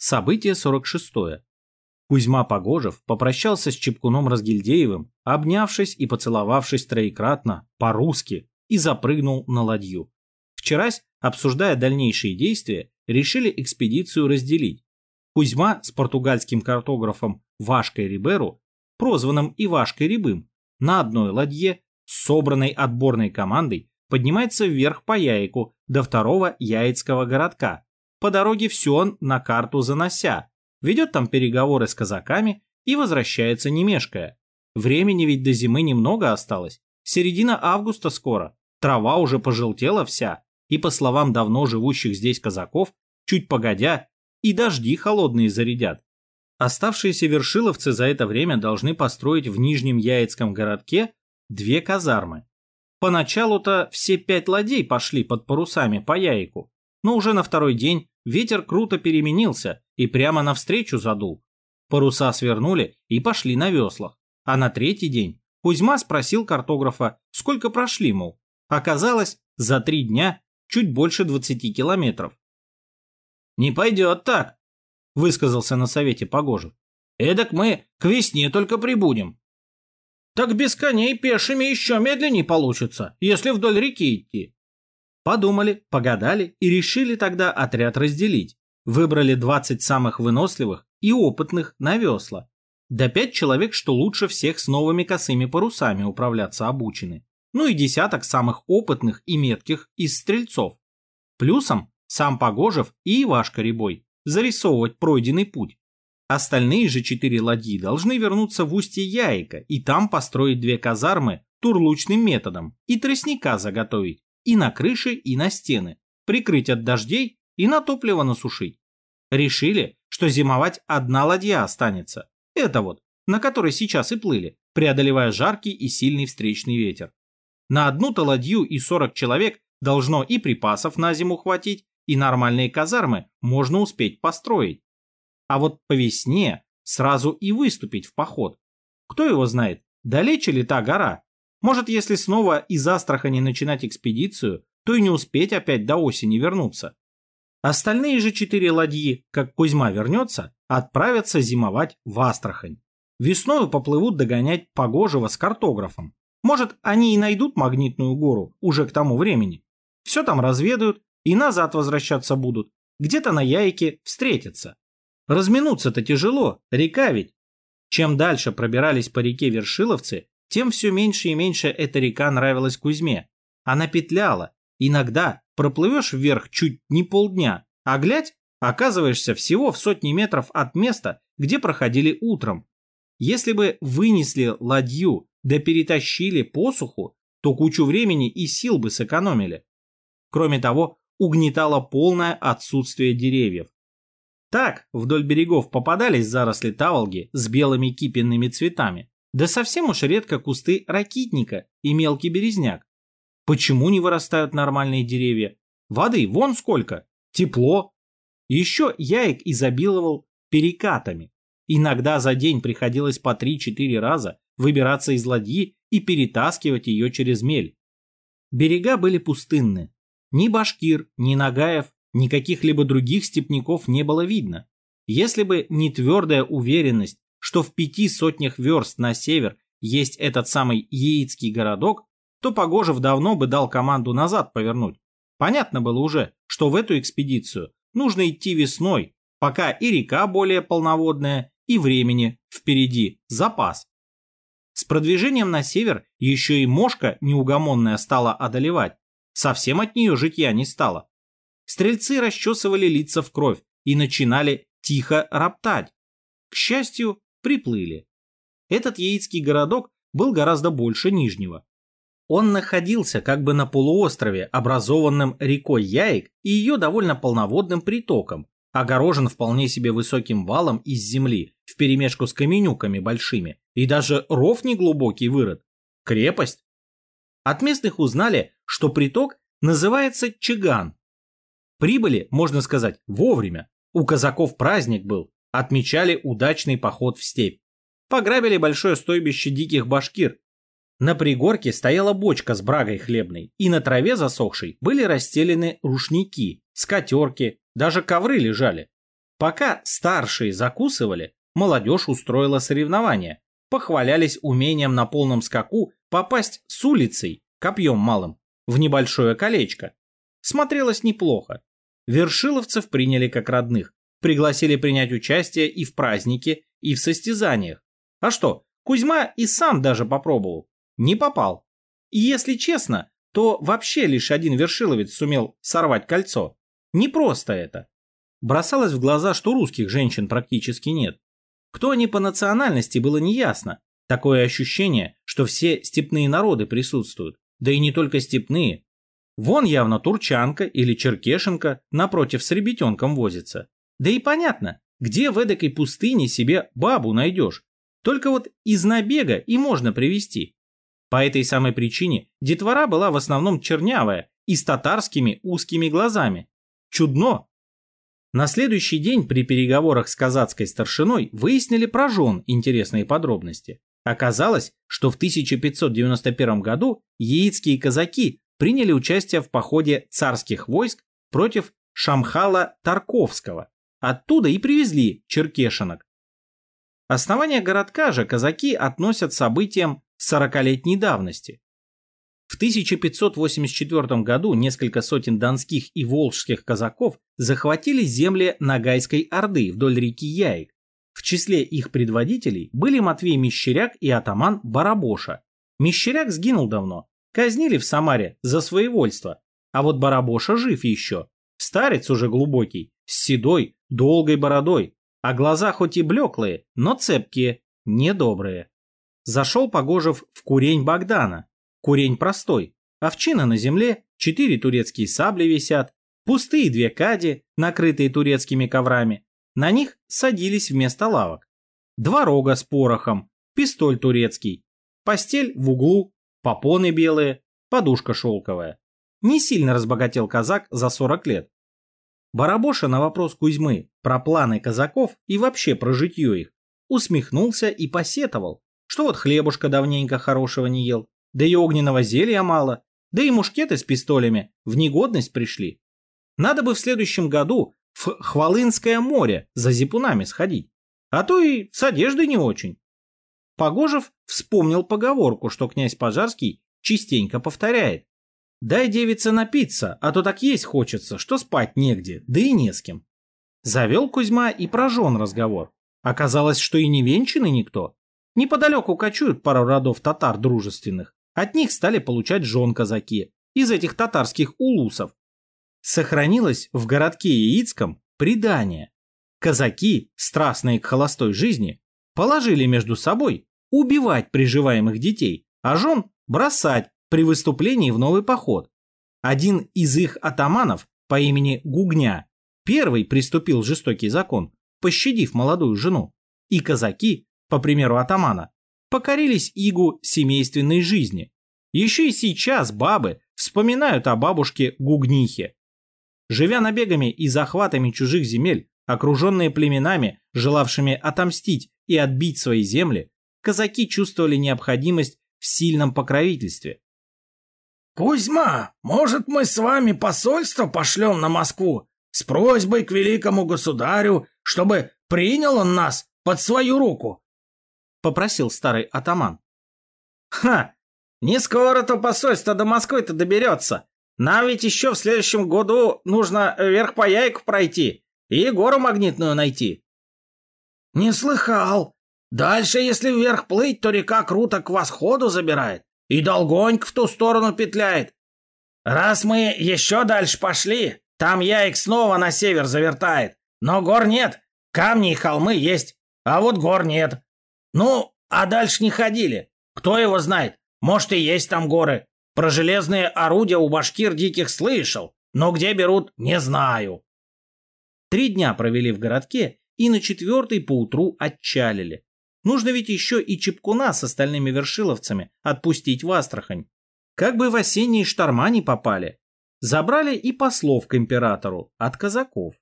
Событие 46. -е. Кузьма Погожев попрощался с Чепкуном Разгильдеевым, обнявшись и поцеловавшись троекратно, по-русски, и запрыгнул на ладью. Вчерась, обсуждая дальнейшие действия, решили экспедицию разделить. Кузьма с португальским картографом Вашкой Риберу, прозванным Ивашкой Рябым, на одной ладье собранной отборной командой поднимается вверх по Яйку до второго Яицкого городка, по дороге все на карту занося, ведет там переговоры с казаками и возвращается не мешкая. Времени ведь до зимы немного осталось, середина августа скоро, трава уже пожелтела вся, и по словам давно живущих здесь казаков, чуть погодя, и дожди холодные зарядят. Оставшиеся вершиловцы за это время должны построить в Нижнем Яицком городке две казармы. Поначалу-то все пять ладей пошли под парусами по Яйку, но уже на второй день ветер круто переменился и прямо навстречу задул. Паруса свернули и пошли на веслах. А на третий день Кузьма спросил картографа, сколько прошли, мол. Оказалось, за три дня чуть больше 20 километров. «Не пойдет так», — высказался на совете Погожев. «Эдак мы к весне только прибудем». «Так без коней пешими еще медленнее получится, если вдоль реки идти», Подумали, погадали и решили тогда отряд разделить. Выбрали 20 самых выносливых и опытных на весла. Да пять человек, что лучше всех с новыми косыми парусами управляться обучены. Ну и десяток самых опытных и метких из стрельцов. Плюсом сам Погожев и Ивашка Рябой зарисовывать пройденный путь. Остальные же четыре ладьи должны вернуться в устье Яйка и там построить две казармы турлучным методом и тростника заготовить и на крыши, и на стены, прикрыть от дождей и на топливо насушить. Решили, что зимовать одна ладья останется. Это вот, на которой сейчас и плыли, преодолевая жаркий и сильный встречный ветер. На одну-то ладью и 40 человек должно и припасов на зиму хватить, и нормальные казармы можно успеть построить. А вот по весне сразу и выступить в поход. Кто его знает, далече ли та гора, может, если снова из Астрахани начинать экспедицию, то и не успеть опять до осени вернуться. Остальные же четыре ладьи, как Кузьма вернется, отправятся зимовать в Астрахань. Весною поплывут догонять Погожего с картографом. Может, они и найдут магнитную гору уже к тому времени. Все там разведают и назад возвращаться будут. Где-то на Яйке встретятся. Разминуться-то тяжело, река ведь. Чем дальше пробирались по реке вершиловцы, тем все меньше и меньше эта река нравилась Кузьме. Она петляла. Иногда проплывешь вверх чуть не полдня, а глядь, оказываешься всего в сотни метров от места, где проходили утром. Если бы вынесли ладью да перетащили посуху, то кучу времени и сил бы сэкономили. Кроме того, угнетало полное отсутствие деревьев. Так вдоль берегов попадались заросли таволги с белыми кипенными цветами, да совсем уж редко кусты ракитника и мелкий березняк. Почему не вырастают нормальные деревья? Воды вон сколько, тепло. Еще яек изобиловал перекатами. Иногда за день приходилось по 3-4 раза выбираться из ладьи и перетаскивать ее через мель. Берега были пустынны. Ни башкир, ни нагаев, ни каких-либо других степняков не было видно. Если бы не твердая уверенность что в пяти сотнях верст на север есть этот самый Яицкий городок, то Погожев давно бы дал команду назад повернуть. Понятно было уже, что в эту экспедицию нужно идти весной, пока и река более полноводная, и времени впереди запас. С продвижением на север еще и мошка неугомонная стала одолевать. Совсем от нее житья не стало. Стрельцы расчесывали лица в кровь и начинали тихо роптать. К счастью, приплыли. Этот яицкий городок был гораздо больше Нижнего. Он находился как бы на полуострове, образованном рекой Яик и ее довольно полноводным притоком, огорожен вполне себе высоким валом из земли, вперемешку с каменюками большими, и даже ров неглубокий вырод. Крепость. От местных узнали, что приток называется Чиган. Прибыли, можно сказать, вовремя. У казаков праздник был, отмечали удачный поход в степь. Пограбили большое стойбище диких башкир. На пригорке стояла бочка с брагой хлебной, и на траве засохшей были расстелены рушники, скатерки, даже ковры лежали. Пока старшие закусывали, молодежь устроила соревнования, похвалялись умением на полном скаку попасть с улицей, копьем малым, в небольшое колечко. Смотрелось неплохо. Вершиловцев приняли как родных, пригласили принять участие и в празднике, и в состязаниях. А что, Кузьма и сам даже попробовал. Не попал. И если честно, то вообще лишь один вершиловец сумел сорвать кольцо. Не просто это. Бросалось в глаза, что русских женщин практически нет. Кто они по национальности, было неясно. Такое ощущение, что все степные народы присутствуют. Да и не только степные. Вон явно турчанка или черкешенка напротив с ребятенком возится. Да и понятно, где в эдакой пустыне себе бабу найдешь. Только вот из набега и можно привести. По этой самой причине детвора была в основном чернявая и с татарскими узкими глазами. Чудно, на следующий день при переговорах с казацкой старшиной выяснили про жен интересные подробности. Оказалось, что в 1591 году яицкие казаки приняли участие в походе царских войск против Шамхала Тарковского. Оттуда и привезли черкешинок. Основание городка же казаки относят событиям сорокалетней давности. В 1584 году несколько сотен донских и волжских казаков захватили земли Ногайской Орды вдоль реки Яик. В числе их предводителей были Матвей Мещеряк и атаман Барабоша. Мещеряк сгинул давно, казнили в Самаре за своевольство, а вот Барабоша жив еще. Старец уже глубокий, с седой, долгой бородой, а глаза хоть и блеклые, но цепкие, недобрые. Зашел Погожев в курень Богдана, Курень простой. Овчина на земле, четыре турецкие сабли висят, пустые две кади, накрытые турецкими коврами. На них садились вместо лавок. Два рога с порохом, пистоль турецкий, постель в углу, попоны белые, подушка шелковая. Не сильно разбогател казак за 40 лет. Барабоша на вопрос Кузьмы про планы казаков и вообще про житье их усмехнулся и посетовал, что вот хлебушка давненько хорошего не ел, да и огненного зелья мало, да и мушкеты с пистолями в негодность пришли. Надо бы в следующем году в Хвалынское море за зипунами сходить, а то и с одеждой не очень. Погожев вспомнил поговорку, что князь Пожарский частенько повторяет. «Дай девице напиться, а то так есть хочется, что спать негде, да и не с кем». Завел Кузьма и про жен разговор. Оказалось, что и не венчанный никто. Неподалеку кочуют пару родов татар дружественных. От них стали получать жен казаки из этих татарских улусов. Сохранилось в городке Яицком предание. Казаки, страстные к холостой жизни, положили между собой убивать приживаемых детей, а жен бросать при выступлении в новый поход. Один из их атаманов по имени Гугня первый приступил жестокий закон, пощадив молодую жену, и казаки, по примеру атамана, покорились игу семейственной жизни. Еще и сейчас бабы вспоминают о бабушке Гугнихе. Живя набегами и захватами чужих земель, окруженные племенами, желавшими отомстить и отбить свои земли, казаки чувствовали необходимость в сильном покровительстве. «Кузьма, может, мы с вами посольство пошлем на Москву с просьбой к великому государю, чтобы принял он нас под свою руку?» — попросил старый атаман. «Ха! Не скоро-то посольство до Москвы-то доберется. Нам ведь еще в следующем году нужно вверх по Яйку пройти и гору магнитную найти». «Не слыхал. Дальше, если вверх плыть, то река круто к восходу забирает и долгонько в ту сторону петляет. Раз мы еще дальше пошли, там Яик снова на север завертает. Но гор нет, камни и холмы есть, а вот гор нет. Ну, а дальше не ходили. Кто его знает? Может, и есть там горы. Про железные орудия у башкир диких слышал, но где берут, не знаю. Три дня провели в городке и на четвертый поутру отчалили. Нужно ведь еще и Чепкуна с остальными вершиловцами отпустить в Астрахань. Как бы в осенние шторма не попали. Забрали и послов к императору от казаков.